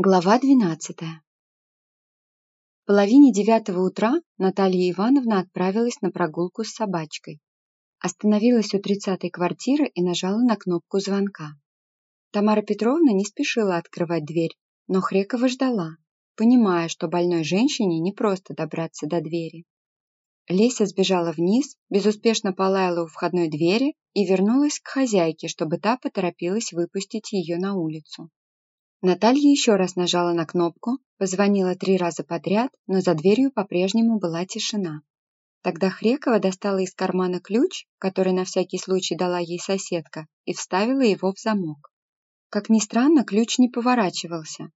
Глава двенадцатая. В половине девятого утра Наталья Ивановна отправилась на прогулку с собачкой. Остановилась у тридцатой квартиры и нажала на кнопку звонка. Тамара Петровна не спешила открывать дверь, но Хрекова ждала, понимая, что больной женщине не просто добраться до двери. Леся сбежала вниз, безуспешно полаяла у входной двери и вернулась к хозяйке, чтобы та поторопилась выпустить ее на улицу. Наталья еще раз нажала на кнопку, позвонила три раза подряд, но за дверью по-прежнему была тишина. Тогда Хрекова достала из кармана ключ, который на всякий случай дала ей соседка, и вставила его в замок. Как ни странно, ключ не поворачивался.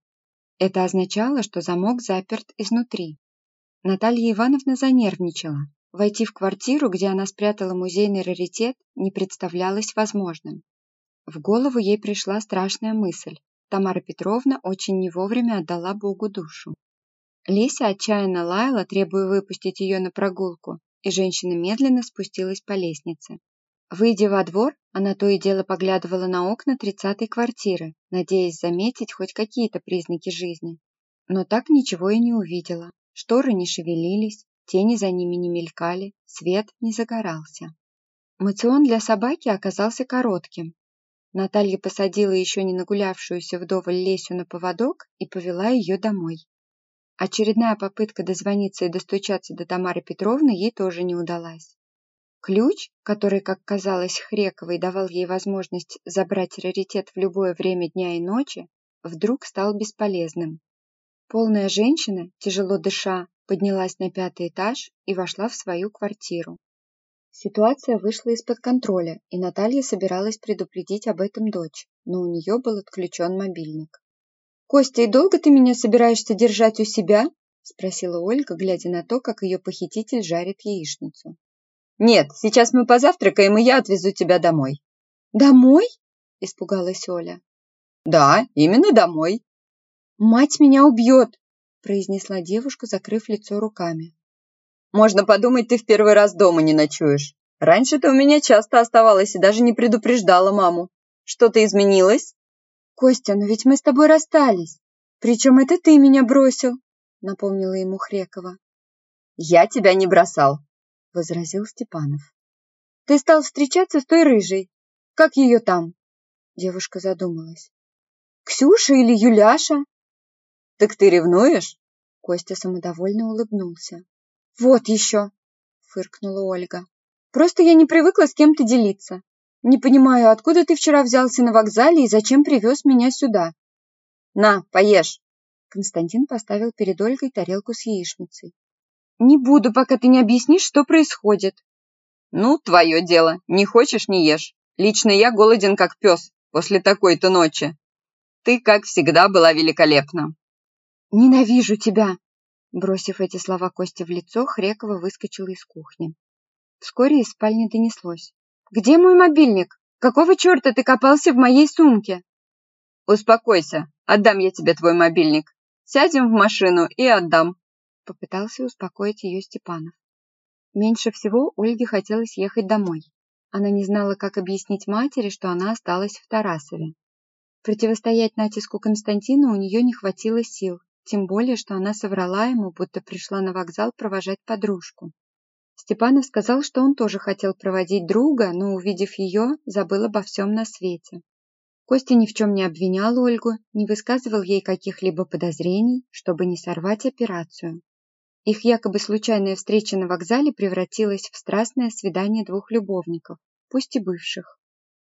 Это означало, что замок заперт изнутри. Наталья Ивановна занервничала. Войти в квартиру, где она спрятала музейный раритет, не представлялось возможным. В голову ей пришла страшная мысль. Тамара Петровна очень не вовремя отдала Богу душу. Леся отчаянно лаяла, требуя выпустить ее на прогулку, и женщина медленно спустилась по лестнице. Выйдя во двор, она то и дело поглядывала на окна тридцатой квартиры, надеясь заметить хоть какие-то признаки жизни. Но так ничего и не увидела. Шторы не шевелились, тени за ними не мелькали, свет не загорался. Мацион для собаки оказался коротким, Наталья посадила еще не нагулявшуюся вдоволь Лесю на поводок и повела ее домой. Очередная попытка дозвониться и достучаться до Тамары Петровны ей тоже не удалась. Ключ, который, как казалось Хрековой, давал ей возможность забрать раритет в любое время дня и ночи, вдруг стал бесполезным. Полная женщина, тяжело дыша, поднялась на пятый этаж и вошла в свою квартиру. Ситуация вышла из-под контроля, и Наталья собиралась предупредить об этом дочь, но у нее был отключен мобильник. «Костя, и долго ты меня собираешься держать у себя?» – спросила Ольга, глядя на то, как ее похититель жарит яичницу. «Нет, сейчас мы позавтракаем, и я отвезу тебя домой». «Домой?» – испугалась Оля. «Да, именно домой». «Мать меня убьет!» – произнесла девушка, закрыв лицо руками. Можно подумать, ты в первый раз дома не ночуешь. Раньше ты у меня часто оставалась и даже не предупреждала маму. Что-то изменилось? Костя, но ведь мы с тобой расстались. Причем это ты меня бросил, напомнила ему Хрекова. Я тебя не бросал, возразил Степанов. Ты стал встречаться с той рыжей. Как ее там? Девушка задумалась. Ксюша или Юляша? Так ты ревнуешь? Костя самодовольно улыбнулся. «Вот еще!» – фыркнула Ольга. «Просто я не привыкла с кем-то делиться. Не понимаю, откуда ты вчера взялся на вокзале и зачем привез меня сюда?» «На, поешь!» Константин поставил перед Ольгой тарелку с яичницей. «Не буду, пока ты не объяснишь, что происходит». «Ну, твое дело. Не хочешь – не ешь. Лично я голоден, как пес, после такой-то ночи. Ты, как всегда, была великолепна». «Ненавижу тебя!» Бросив эти слова Косте в лицо, Хрекова выскочила из кухни. Вскоре из спальни донеслось. «Где мой мобильник? Какого черта ты копался в моей сумке?» «Успокойся, отдам я тебе твой мобильник. Сядем в машину и отдам», — попытался успокоить ее Степанов. Меньше всего Ольге хотелось ехать домой. Она не знала, как объяснить матери, что она осталась в Тарасове. Противостоять натиску Константина у нее не хватило сил, тем более, что она соврала ему, будто пришла на вокзал провожать подружку. Степанов сказал, что он тоже хотел проводить друга, но, увидев ее, забыл обо всем на свете. Костя ни в чем не обвинял Ольгу, не высказывал ей каких-либо подозрений, чтобы не сорвать операцию. Их якобы случайная встреча на вокзале превратилась в страстное свидание двух любовников, пусть и бывших.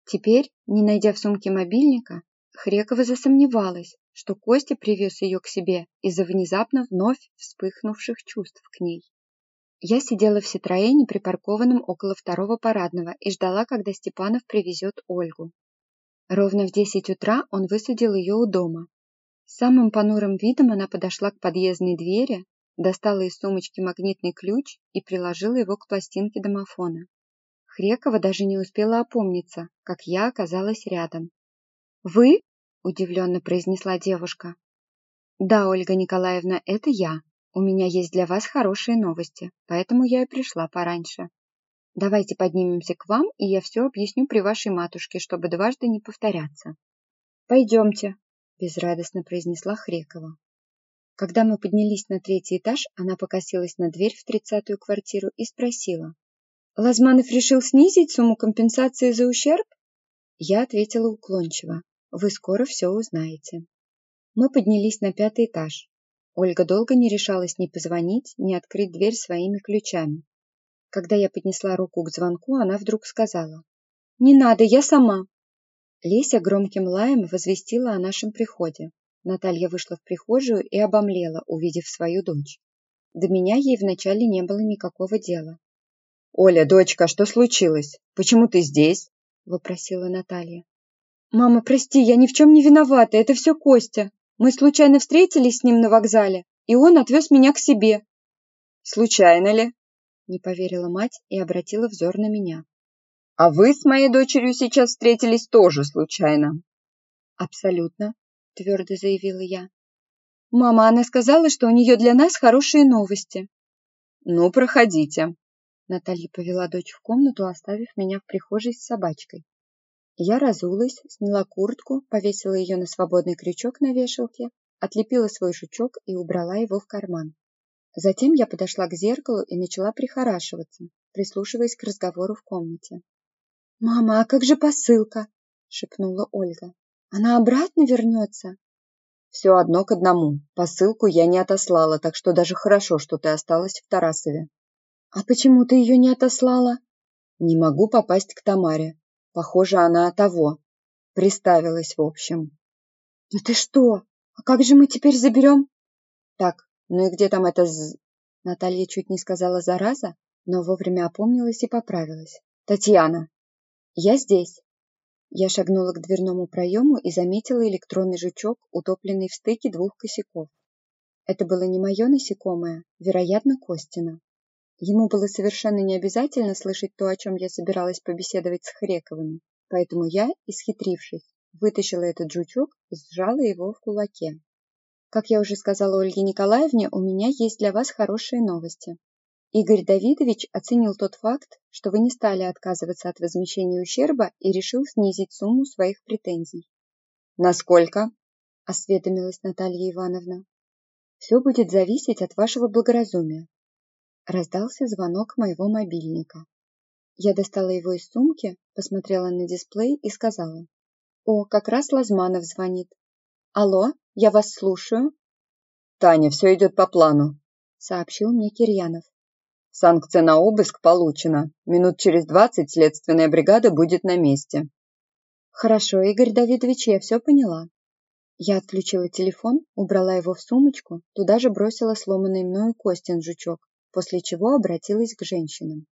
Теперь, не найдя в сумке мобильника, Хрекова засомневалась, что Костя привез ее к себе из-за внезапно вновь вспыхнувших чувств к ней. Я сидела в Ситроэне, припаркованном около второго парадного, и ждала, когда Степанов привезет Ольгу. Ровно в десять утра он высадил ее у дома. Самым понурым видом она подошла к подъездной двери, достала из сумочки магнитный ключ и приложила его к пластинке домофона. Хрекова даже не успела опомниться, как я оказалась рядом. «Вы?» Удивленно произнесла девушка. Да, Ольга Николаевна, это я. У меня есть для вас хорошие новости, поэтому я и пришла пораньше. Давайте поднимемся к вам, и я все объясню при вашей матушке, чтобы дважды не повторяться. Пойдемте, безрадостно произнесла Хрекова. Когда мы поднялись на третий этаж, она покосилась на дверь в тридцатую квартиру и спросила. «Лазманов решил снизить сумму компенсации за ущерб?» Я ответила уклончиво. «Вы скоро все узнаете». Мы поднялись на пятый этаж. Ольга долго не решалась ни позвонить, ни открыть дверь своими ключами. Когда я поднесла руку к звонку, она вдруг сказала. «Не надо, я сама». Леся громким лаем возвестила о нашем приходе. Наталья вышла в прихожую и обомлела, увидев свою дочь. До меня ей вначале не было никакого дела. «Оля, дочка, что случилось? Почему ты здесь?» – вопросила Наталья. «Мама, прости, я ни в чем не виновата, это все Костя. Мы случайно встретились с ним на вокзале, и он отвез меня к себе». «Случайно ли?» – не поверила мать и обратила взор на меня. «А вы с моей дочерью сейчас встретились тоже случайно?» «Абсолютно твердо заявила я. Мама, она сказала, что у нее для нас хорошие новости. Ну, проходите. Наталья повела дочь в комнату, оставив меня в прихожей с собачкой. Я разулась, сняла куртку, повесила ее на свободный крючок на вешалке, отлепила свой жучок и убрала его в карман. Затем я подошла к зеркалу и начала прихорашиваться, прислушиваясь к разговору в комнате. «Мама, а как же посылка?» — шепнула Ольга. Она обратно вернется? Все одно к одному. Посылку я не отослала, так что даже хорошо, что ты осталась в Тарасове. А почему ты ее не отослала? Не могу попасть к Тамаре. Похоже, она того. Приставилась, в общем. Да ты что? А как же мы теперь заберем? Так, ну и где там это з... Наталья чуть не сказала зараза, но вовремя опомнилась и поправилась. Татьяна. Я здесь. Я шагнула к дверному проему и заметила электронный жучок, утопленный в стыке двух косяков. Это было не мое насекомое, вероятно, Костина. Ему было совершенно не обязательно слышать то, о чем я собиралась побеседовать с Хрековыми, поэтому я, исхитрившись, вытащила этот жучок и сжала его в кулаке. Как я уже сказала Ольге Николаевне, у меня есть для вас хорошие новости. Игорь Давидович оценил тот факт, что вы не стали отказываться от возмещения ущерба и решил снизить сумму своих претензий. «Насколько?» – осведомилась Наталья Ивановна. «Все будет зависеть от вашего благоразумия». Раздался звонок моего мобильника. Я достала его из сумки, посмотрела на дисплей и сказала. «О, как раз Лазманов звонит. Алло, я вас слушаю». «Таня, все идет по плану», — сообщил мне Кирьянов. Санкция на обыск получена. Минут через двадцать следственная бригада будет на месте. Хорошо, Игорь Давидович, я все поняла. Я отключила телефон, убрала его в сумочку, туда же бросила сломанный мною Костин жучок, после чего обратилась к женщинам.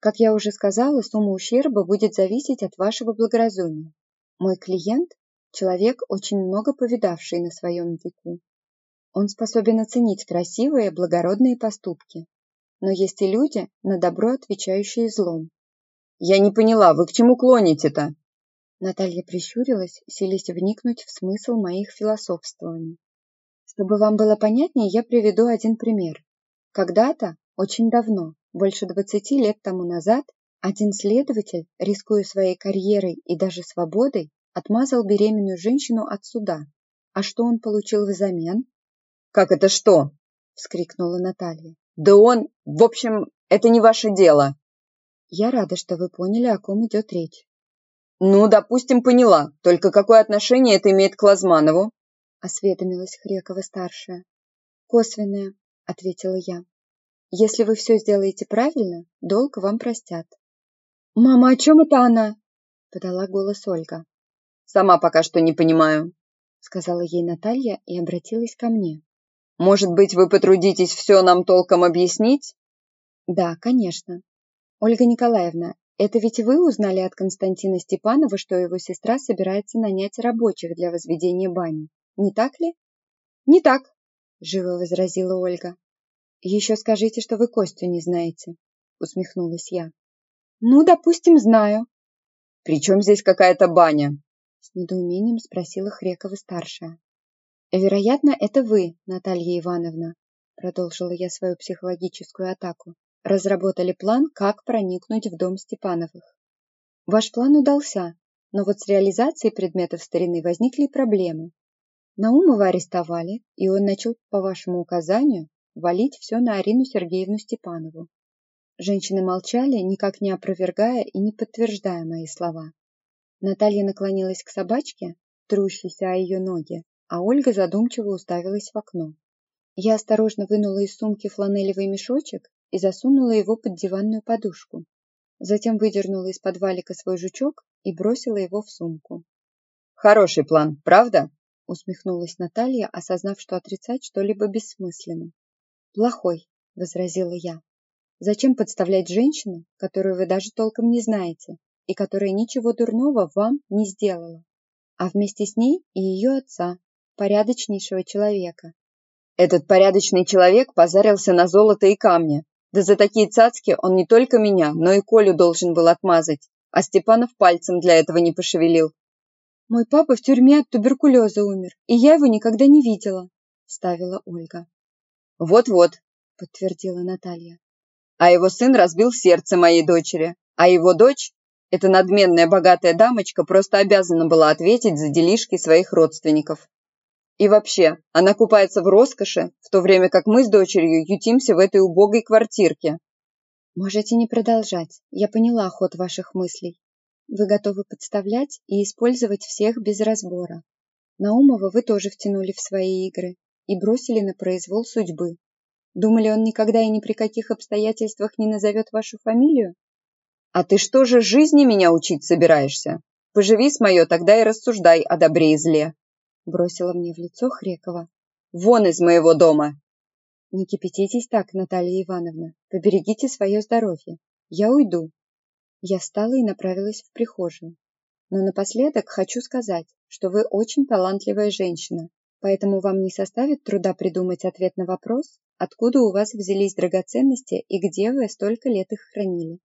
Как я уже сказала, сумма ущерба будет зависеть от вашего благоразумия. Мой клиент – человек, очень много повидавший на своем веку. Он способен оценить красивые, благородные поступки, но есть и люди, на добро отвечающие злом. «Я не поняла, вы к чему клоните-то?» Наталья прищурилась, селись вникнуть в смысл моих философствований. Чтобы вам было понятнее, я приведу один пример. Когда-то, очень давно, больше двадцати лет тому назад, один следователь, рискуя своей карьерой и даже свободой, отмазал беременную женщину от суда. А что он получил взамен? «Как это что?» – вскрикнула Наталья. Да он... В общем, это не ваше дело. Я рада, что вы поняли, о ком идет речь. Ну, допустим, поняла. Только какое отношение это имеет к Лазманову? Осведомилась Хрекова-старшая. Косвенное, ответила я. Если вы все сделаете правильно, долг вам простят. Мама, о чем это она? Подала голос Ольга. Сама пока что не понимаю, сказала ей Наталья и обратилась ко мне. Может быть, вы потрудитесь все нам толком объяснить? Да, конечно. Ольга Николаевна, это ведь вы узнали от Константина Степанова, что его сестра собирается нанять рабочих для возведения бани. Не так ли? Не так, живо возразила Ольга. Еще скажите, что вы Костю не знаете, усмехнулась я. Ну, допустим, знаю. При чем здесь какая-то баня? С недоумением спросила Хрекова-старшая. «Вероятно, это вы, Наталья Ивановна», продолжила я свою психологическую атаку, разработали план, как проникнуть в дом Степановых. Ваш план удался, но вот с реализацией предметов старины возникли проблемы. Наумова арестовали, и он начал по вашему указанию валить все на Арину Сергеевну Степанову. Женщины молчали, никак не опровергая и не подтверждая мои слова. Наталья наклонилась к собачке, трущейся о ее ноги, а Ольга задумчиво уставилась в окно. Я осторожно вынула из сумки фланелевый мешочек и засунула его под диванную подушку. Затем выдернула из подвалика свой жучок и бросила его в сумку. «Хороший план, правда?» усмехнулась Наталья, осознав, что отрицать что-либо бессмысленно. «Плохой», — возразила я. «Зачем подставлять женщину, которую вы даже толком не знаете, и которая ничего дурного вам не сделала, а вместе с ней и ее отца, порядочнейшего человека?» «Этот порядочный человек позарился на золото и камни. Да за такие цацки он не только меня, но и Колю должен был отмазать, а Степанов пальцем для этого не пошевелил. Мой папа в тюрьме от туберкулеза умер, и я его никогда не видела, ставила Ольга. Вот-вот, подтвердила Наталья. А его сын разбил сердце моей дочери, а его дочь, эта надменная богатая дамочка, просто обязана была ответить за делишки своих родственников. И вообще, она купается в роскоши, в то время как мы с дочерью ютимся в этой убогой квартирке. Можете не продолжать, я поняла ход ваших мыслей. Вы готовы подставлять и использовать всех без разбора. Наумова вы тоже втянули в свои игры и бросили на произвол судьбы. Думали, он никогда и ни при каких обстоятельствах не назовет вашу фамилию? А ты что же жизни меня учить собираешься? Поживи с мое, тогда и рассуждай о добре и зле. Бросила мне в лицо Хрекова. Вон из моего дома! Не кипятитесь так, Наталья Ивановна. Поберегите свое здоровье. Я уйду. Я встала и направилась в прихожую. Но напоследок хочу сказать, что вы очень талантливая женщина, поэтому вам не составит труда придумать ответ на вопрос, откуда у вас взялись драгоценности и где вы столько лет их хранили.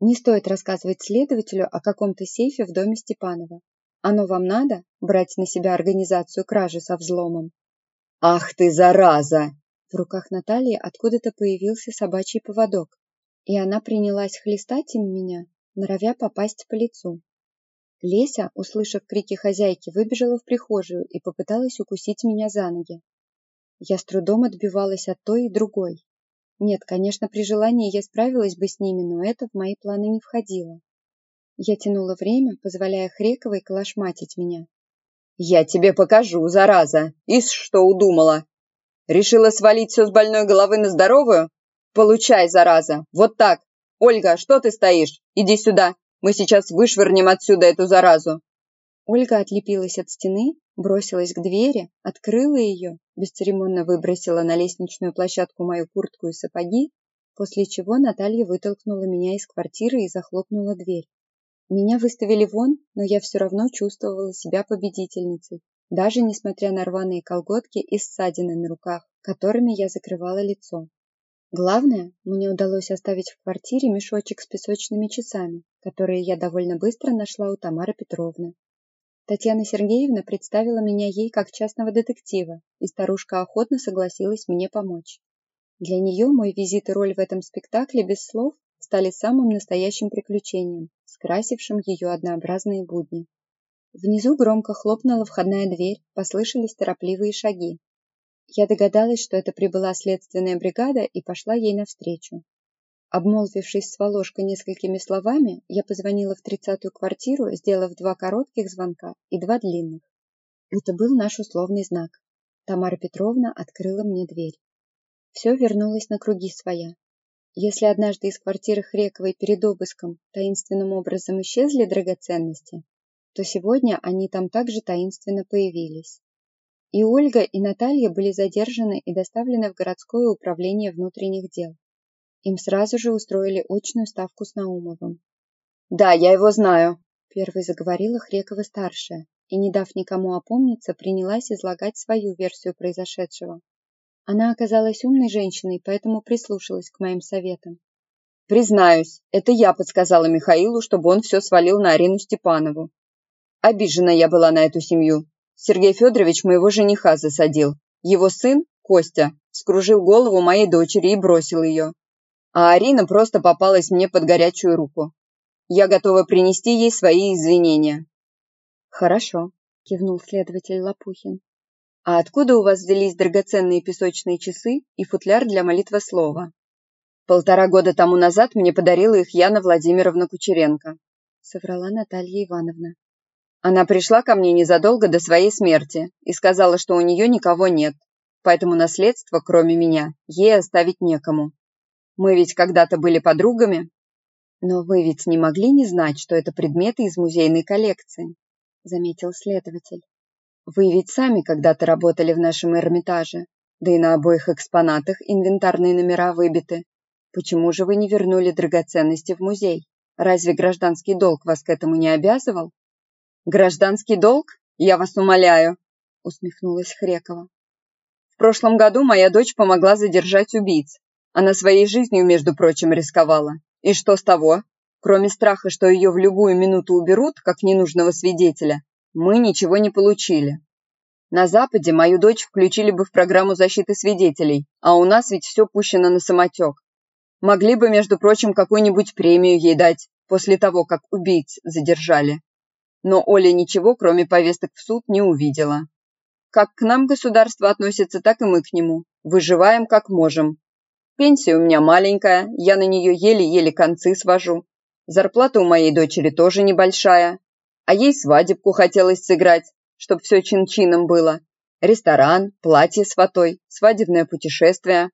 Не стоит рассказывать следователю о каком-то сейфе в доме Степанова. Оно вам надо брать на себя организацию кражи со взломом? Ах ты, зараза! В руках Натальи откуда-то появился собачий поводок, и она принялась хлестать им меня, норовя попасть по лицу. Леся, услышав крики хозяйки, выбежала в прихожую и попыталась укусить меня за ноги. Я с трудом отбивалась от той и другой. Нет, конечно, при желании я справилась бы с ними, но это в мои планы не входило. Я тянула время, позволяя Хрековой калашматить меня. «Я тебе покажу, зараза! Ишь, что удумала! Решила свалить все с больной головы на здоровую? Получай, зараза! Вот так! «Ольга, что ты стоишь? Иди сюда. Мы сейчас вышвырнем отсюда эту заразу». Ольга отлепилась от стены, бросилась к двери, открыла ее, бесцеремонно выбросила на лестничную площадку мою куртку и сапоги, после чего Наталья вытолкнула меня из квартиры и захлопнула дверь. Меня выставили вон, но я все равно чувствовала себя победительницей, даже несмотря на рваные колготки и ссадины на руках, которыми я закрывала лицо. Главное, мне удалось оставить в квартире мешочек с песочными часами, которые я довольно быстро нашла у Тамары Петровны. Татьяна Сергеевна представила меня ей как частного детектива, и старушка охотно согласилась мне помочь. Для нее мой визит и роль в этом спектакле без слов стали самым настоящим приключением, скрасившим ее однообразные будни. Внизу громко хлопнула входная дверь, послышались торопливые шаги. Я догадалась, что это прибыла следственная бригада и пошла ей навстречу. Обмолвившись с Волошкой несколькими словами, я позвонила в тридцатую квартиру, сделав два коротких звонка и два длинных. Это был наш условный знак. Тамара Петровна открыла мне дверь. Все вернулось на круги своя. Если однажды из квартиры Хрековой перед обыском таинственным образом исчезли драгоценности, то сегодня они там также таинственно появились. И Ольга, и Наталья были задержаны и доставлены в городское управление внутренних дел. Им сразу же устроили очную ставку с Наумовым. «Да, я его знаю», – первой заговорила Хрекова-старшая, и, не дав никому опомниться, принялась излагать свою версию произошедшего. Она оказалась умной женщиной, поэтому прислушалась к моим советам. «Признаюсь, это я подсказала Михаилу, чтобы он все свалил на Арину Степанову. Обижена я была на эту семью, Сергей Федорович моего жениха засадил. Его сын, Костя, скружил голову моей дочери и бросил ее. А Арина просто попалась мне под горячую руку. Я готова принести ей свои извинения. Хорошо, кивнул следователь Лопухин. А откуда у вас взялись драгоценные песочные часы и футляр для молитвы слова? Полтора года тому назад мне подарила их Яна Владимировна Кучеренко, соврала Наталья Ивановна. Она пришла ко мне незадолго до своей смерти и сказала, что у нее никого нет, поэтому наследство, кроме меня, ей оставить некому. Мы ведь когда-то были подругами. Но вы ведь не могли не знать, что это предметы из музейной коллекции, заметил следователь. Вы ведь сами когда-то работали в нашем Эрмитаже, да и на обоих экспонатах инвентарные номера выбиты. Почему же вы не вернули драгоценности в музей? Разве гражданский долг вас к этому не обязывал? Гражданский долг? Я вас умоляю, усмехнулась Хрекова. В прошлом году моя дочь помогла задержать убийц. Она своей жизнью, между прочим, рисковала. И что с того? Кроме страха, что ее в любую минуту уберут, как ненужного свидетеля, мы ничего не получили. На Западе мою дочь включили бы в программу защиты свидетелей, а у нас ведь все пущено на самотек. Могли бы, между прочим, какую-нибудь премию ей дать после того, как убийц задержали. Но Оля ничего, кроме повесток в суд, не увидела. Как к нам государство относится, так и мы к нему. Выживаем как можем. Пенсия у меня маленькая, я на нее еле-еле концы свожу. Зарплата у моей дочери тоже небольшая, а ей свадебку хотелось сыграть, чтоб все чин-чином было. Ресторан, платье с фатой, свадебное путешествие.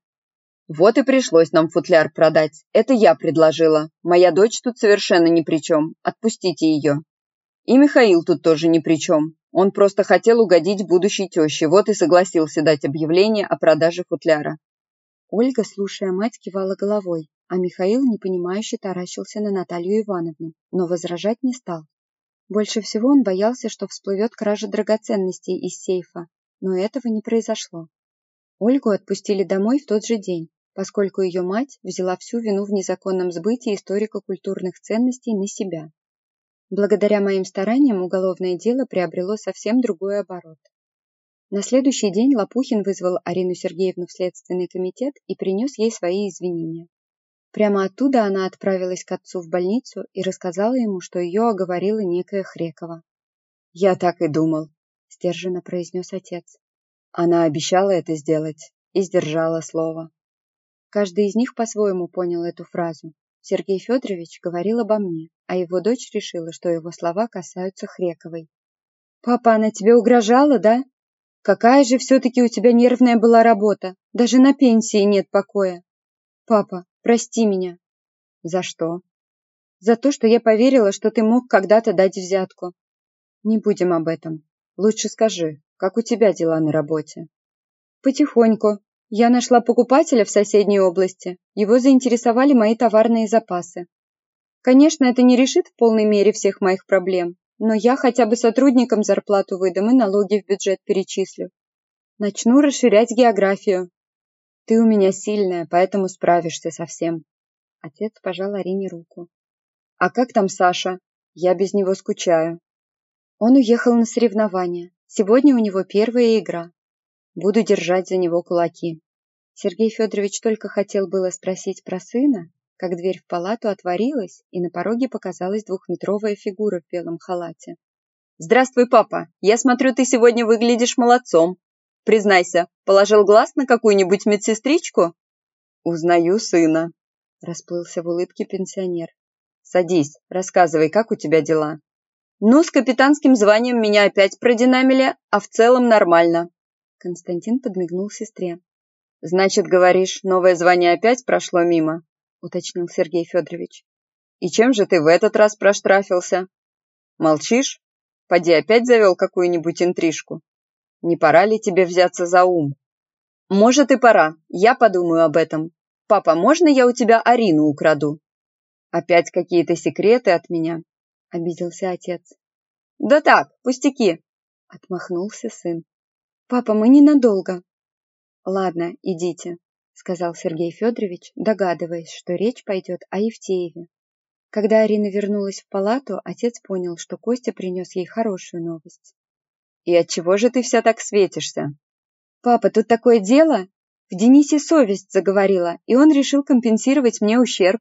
Вот и пришлось нам футляр продать. Это я предложила. Моя дочь тут совершенно ни при чем. Отпустите ее. И Михаил тут тоже ни при чем. Он просто хотел угодить будущей теще, вот и согласился дать объявление о продаже футляра. Ольга, слушая мать, кивала головой, а Михаил непонимающе таращился на Наталью Ивановну, но возражать не стал. Больше всего он боялся, что всплывет кража драгоценностей из сейфа, но этого не произошло. Ольгу отпустили домой в тот же день, поскольку ее мать взяла всю вину в незаконном сбытии историко-культурных ценностей на себя. Благодаря моим стараниям уголовное дело приобрело совсем другой оборот. На следующий день Лопухин вызвал Арину Сергеевну в следственный комитет и принес ей свои извинения. Прямо оттуда она отправилась к отцу в больницу и рассказала ему, что ее оговорила некая Хрекова. «Я так и думал», – стерженно произнес отец. Она обещала это сделать и сдержала слово. Каждый из них по-своему понял эту фразу. Сергей Федорович говорил обо мне, а его дочь решила, что его слова касаются Хрековой. «Папа, она тебе угрожала, да? Какая же все-таки у тебя нервная была работа? Даже на пенсии нет покоя. Папа, Прости меня. За что? За то, что я поверила, что ты мог когда-то дать взятку. Не будем об этом. Лучше скажи, как у тебя дела на работе? Потихоньку. Я нашла покупателя в соседней области. Его заинтересовали мои товарные запасы. Конечно, это не решит в полной мере всех моих проблем, но я хотя бы сотрудникам зарплату выдам и налоги в бюджет перечислю. Начну расширять географию, ты у меня сильная, поэтому справишься со всем. Отец пожал Арине руку. А как там Саша? Я без него скучаю. Он уехал на соревнования. Сегодня у него первая игра. Буду держать за него кулаки. Сергей Федорович только хотел было спросить про сына, как дверь в палату отворилась, и на пороге показалась двухметровая фигура в белом халате. «Здравствуй, папа! Я смотрю, ты сегодня выглядишь молодцом!» Признайся, положил глаз на какую-нибудь медсестричку? Узнаю сына, расплылся в улыбке пенсионер. Садись, рассказывай, как у тебя дела. Ну, с капитанским званием меня опять продинамили, а в целом нормально. Константин подмигнул сестре. Значит, говоришь, новое звание опять прошло мимо? Уточнил Сергей Федорович. И чем же ты в этот раз проштрафился? Молчишь? Поди опять завел какую-нибудь интрижку. Не пора ли тебе взяться за ум? Может и пора, я подумаю об этом. Папа, можно я у тебя Арину украду? Опять какие-то секреты от меня? Обиделся отец. Да так, пустяки, отмахнулся сын. Папа, мы ненадолго. Ладно, идите, сказал Сергей Федорович, догадываясь, что речь пойдет о Евтееве. Когда Арина вернулась в палату, отец понял, что Костя принес ей хорошую новость. И от чего же ты вся так светишься? Папа, тут такое дело. В Денисе совесть заговорила, и он решил компенсировать мне ущерб.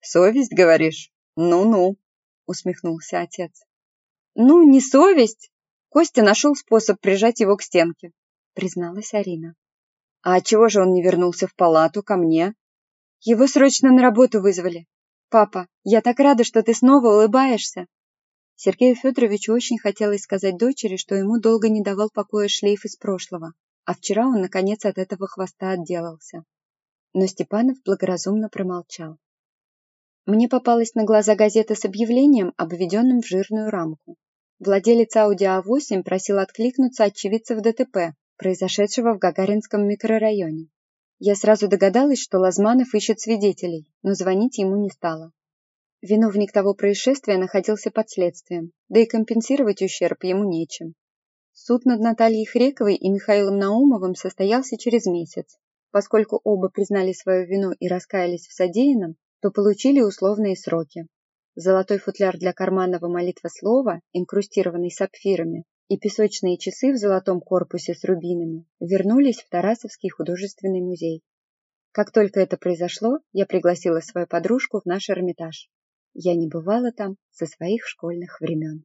Совесть, говоришь? Ну-ну, усмехнулся отец. Ну, не совесть. Костя нашел способ прижать его к стенке. призналась Арина. А чего же он не вернулся в палату ко мне? Его срочно на работу вызвали. Папа, я так рада, что ты снова улыбаешься. Сергею Федоровичу очень хотелось сказать дочери, что ему долго не давал покоя шлейф из прошлого, а вчера он, наконец, от этого хвоста отделался. Но Степанов благоразумно промолчал. Мне попалась на глаза газета с объявлением, обведенным в жирную рамку. Владелец Audi A8 просил откликнуться очевидцев ДТП, произошедшего в Гагаринском микрорайоне. Я сразу догадалась, что Лазманов ищет свидетелей, но звонить ему не стала. Виновник того происшествия находился под следствием, да и компенсировать ущерб ему нечем. Суд над Натальей Хрековой и Михаилом Наумовым состоялся через месяц. Поскольку оба признали свою вину и раскаялись в содеянном, то получили условные сроки. Золотой футляр для карманного молитвослова, инкрустированный сапфирами, и песочные часы в золотом корпусе с рубинами вернулись в Тарасовский художественный музей. Как только это произошло, я пригласила свою подружку в наш Эрмитаж. Я не бывала там со своих школьных времен.